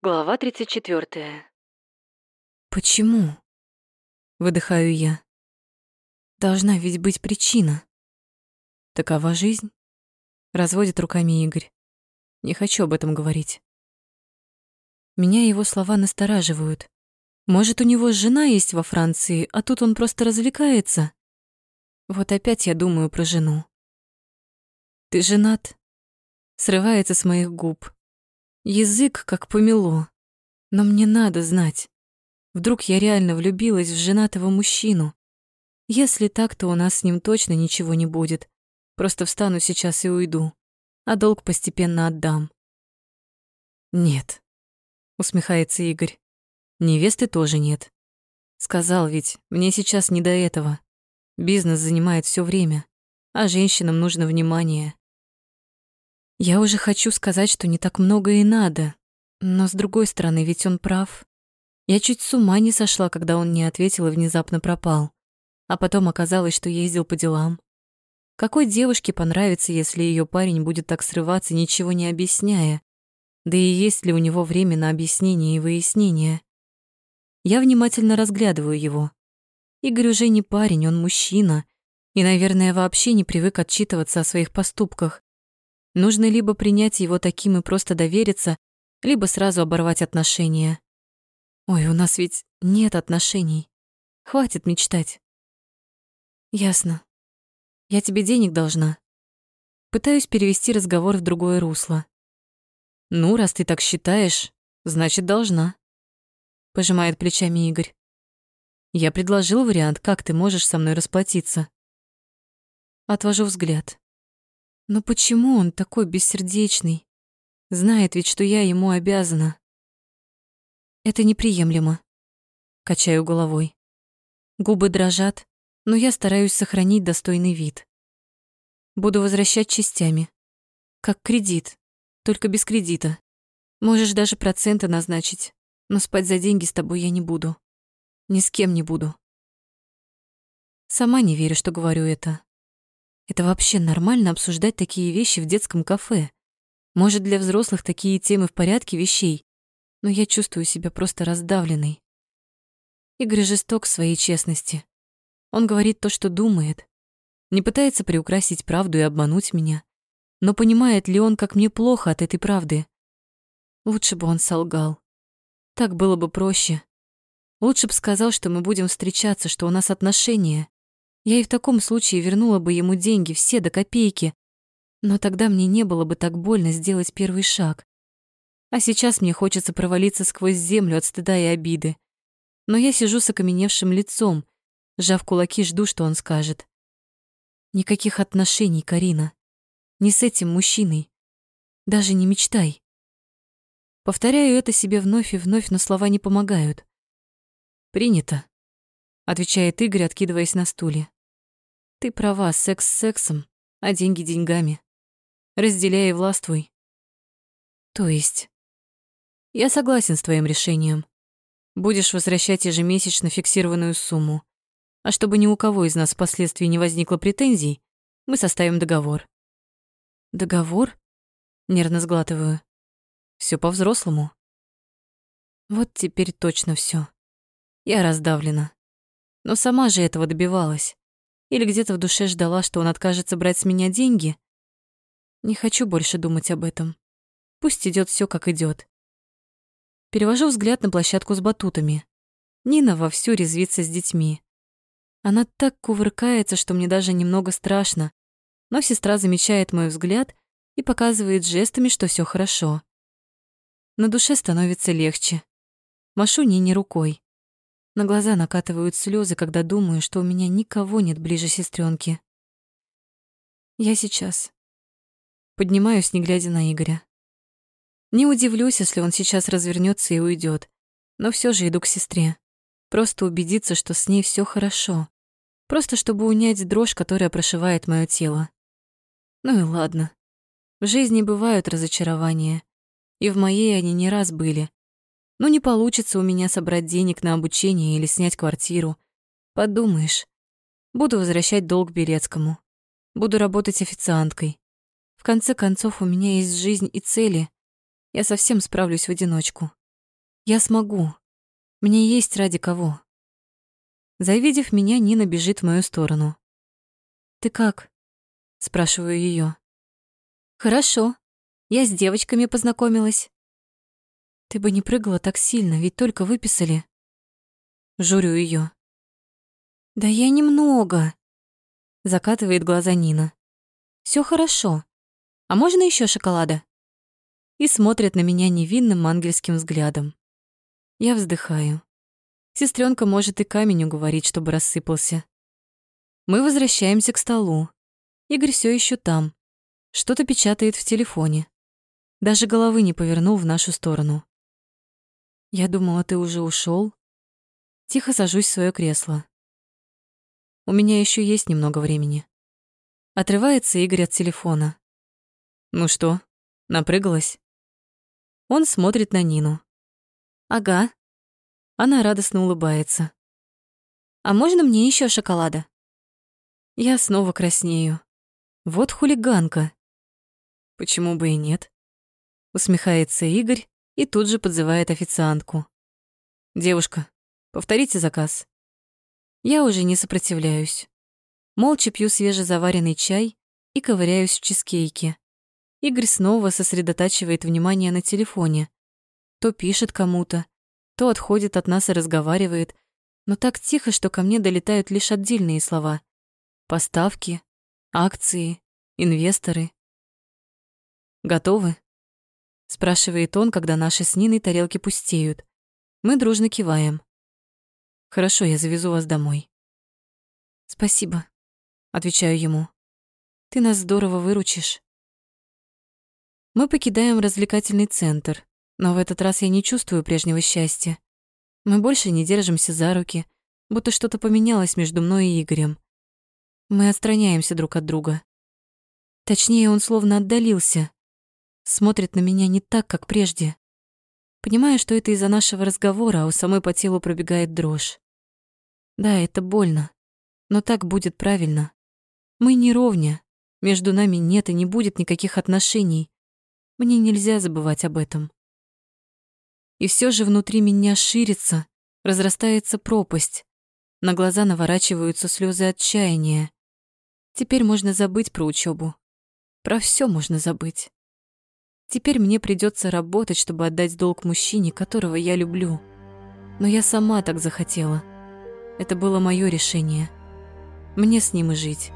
Глава 34. Почему? Выдыхаю я. Должна ведь быть причина. Такова жизнь. Разводит руками Игорь. Не хочу об этом говорить. Меня его слова настораживают. Может, у него жена есть во Франции, а тут он просто развлекается? Вот опять я думаю про жену. Ты женат? Срывается с моих губ. Язык как помело. Но мне надо знать. Вдруг я реально влюбилась в женатого мужчину. Если так, то у нас с ним точно ничего не будет. Просто встану сейчас и уйду, а долг постепенно отдам. Нет, усмехается Игорь. Невесты тоже нет. Сказал ведь, мне сейчас не до этого. Бизнес занимает все время, а женщинам нужно внимание. Я уже хочу сказать, что не так много и надо, но с другой стороны, ведь он прав. Я чуть с ума не сошла, когда он не ответил и внезапно пропал. А потом оказалось, что ездил по делам. Какой девушке понравится, если ее парень будет так срываться, ничего не объясняя? Да и есть ли у него время на объяснение и выяснение? Я внимательно разглядываю его. Игорь уже не парень, он мужчина. И, наверное, вообще не привык отчитываться о своих поступках. Нужно либо принять его таким и просто довериться, либо сразу оборвать отношения. Ой, у нас ведь нет отношений. Хватит мечтать. Ясно. Я тебе денег должна. Пытаюсь перевести разговор в другое русло. Ну, раз ты так считаешь, значит, должна. Пожимает плечами Игорь. Я предложил вариант, как ты можешь со мной расплатиться. Отвожу взгляд. Но почему он такой бессердечный? Знает ведь, что я ему обязана. Это неприемлемо. Качаю головой. Губы дрожат, но я стараюсь сохранить достойный вид. Буду возвращать частями. Как кредит, только без кредита. Можешь даже проценты назначить, но спать за деньги с тобой я не буду. Ни с кем не буду. Сама не верю, что говорю это. Это вообще нормально обсуждать такие вещи в детском кафе? Может, для взрослых такие темы в порядке вещей, но я чувствую себя просто раздавленной. Игорь жесток в своей честности. Он говорит то, что думает. Не пытается приукрасить правду и обмануть меня. Но понимает ли он, как мне плохо от этой правды? Лучше бы он солгал. Так было бы проще. Лучше бы сказал, что мы будем встречаться, что у нас отношения. Я и в таком случае вернула бы ему деньги, все до копейки. Но тогда мне не было бы так больно сделать первый шаг. А сейчас мне хочется провалиться сквозь землю от стыда и обиды. Но я сижу с окаменевшим лицом, сжав кулаки, жду, что он скажет. Никаких отношений, Карина. Не с этим мужчиной. Даже не мечтай. Повторяю это себе вновь и вновь, но слова не помогают. «Принято», — отвечает Игорь, откидываясь на стуле. Ты права, секс сексом, а деньги деньгами. Разделяй и властвуй. То есть... Я согласен с твоим решением. Будешь возвращать ежемесячно фиксированную сумму. А чтобы ни у кого из нас впоследствии не возникло претензий, мы составим договор. Договор? Нервно сглатываю. Все по-взрослому. Вот теперь точно все. Я раздавлена. Но сама же этого добивалась. Или где-то в душе ждала, что он откажется брать с меня деньги? Не хочу больше думать об этом. Пусть идет все, как идет. Перевожу взгляд на площадку с батутами. Нина вовсю резвится с детьми. Она так кувыркается, что мне даже немного страшно, но сестра замечает мой взгляд и показывает жестами, что все хорошо. На душе становится легче. Машу Нине рукой. На глаза накатывают слезы, когда думаю, что у меня никого нет ближе сестренки. Я сейчас. Поднимаюсь, не глядя на Игоря. Не удивлюсь, если он сейчас развернется и уйдет, но все же иду к сестре. Просто убедиться, что с ней все хорошо. Просто чтобы унять дрожь, которая прошивает мое тело. Ну и ладно. В жизни бывают разочарования. И в моей они не раз были. Но не получится у меня собрать денег на обучение или снять квартиру. Подумаешь, буду возвращать долг Берецкому. Буду работать официанткой. В конце концов, у меня есть жизнь и цели. Я совсем справлюсь в одиночку. Я смогу. Мне есть ради кого. Завидев меня, Нина бежит в мою сторону. «Ты как?» — спрашиваю ее. «Хорошо. Я с девочками познакомилась». «Ты бы не прыгала так сильно, ведь только выписали». Журю ее. «Да я немного», — закатывает глаза Нина. Все хорошо. А можно еще шоколада?» И смотрит на меня невинным ангельским взглядом. Я вздыхаю. Сестренка может и камень уговорить, чтобы рассыпался. Мы возвращаемся к столу. Игорь все еще там. Что-то печатает в телефоне. Даже головы не повернул в нашу сторону. Я думала, ты уже ушел. Тихо сажусь в свое кресло. У меня еще есть немного времени. Отрывается Игорь от телефона. Ну что, напрыгалась? Он смотрит на Нину. Ага. Она радостно улыбается. А можно мне еще шоколада? Я снова краснею. Вот хулиганка. Почему бы и нет? Усмехается Игорь и тут же подзывает официантку. Девушка, повторите заказ. Я уже не сопротивляюсь. Молча пью свежезаваренный чай и ковыряюсь в чизкейке. Игорь снова сосредотачивает внимание на телефоне. То пишет кому-то, то отходит от нас и разговаривает, но так тихо, что ко мне долетают лишь отдельные слова. Поставки, акции, инвесторы. «Готовы?» — спрашивает он, когда наши с Ниной тарелки пустеют. Мы дружно киваем. «Хорошо, я завезу вас домой». «Спасибо», — отвечаю ему. «Ты нас здорово выручишь». Мы покидаем развлекательный центр. Но в этот раз я не чувствую прежнего счастья. Мы больше не держимся за руки, будто что-то поменялось между мной и Игорем. Мы отстраняемся друг от друга. Точнее, он словно отдалился. Смотрит на меня не так, как прежде. Понимаю, что это из-за нашего разговора, а у самой по телу пробегает дрожь. Да, это больно, но так будет правильно. Мы не ровня, между нами нет и не будет никаких отношений. Мне нельзя забывать об этом. И все же внутри меня ширится, разрастается пропасть. На глаза наворачиваются слезы отчаяния. Теперь можно забыть про учебу. Про все можно забыть. Теперь мне придется работать, чтобы отдать долг мужчине, которого я люблю. Но я сама так захотела. Это было мое решение. Мне с ним и жить.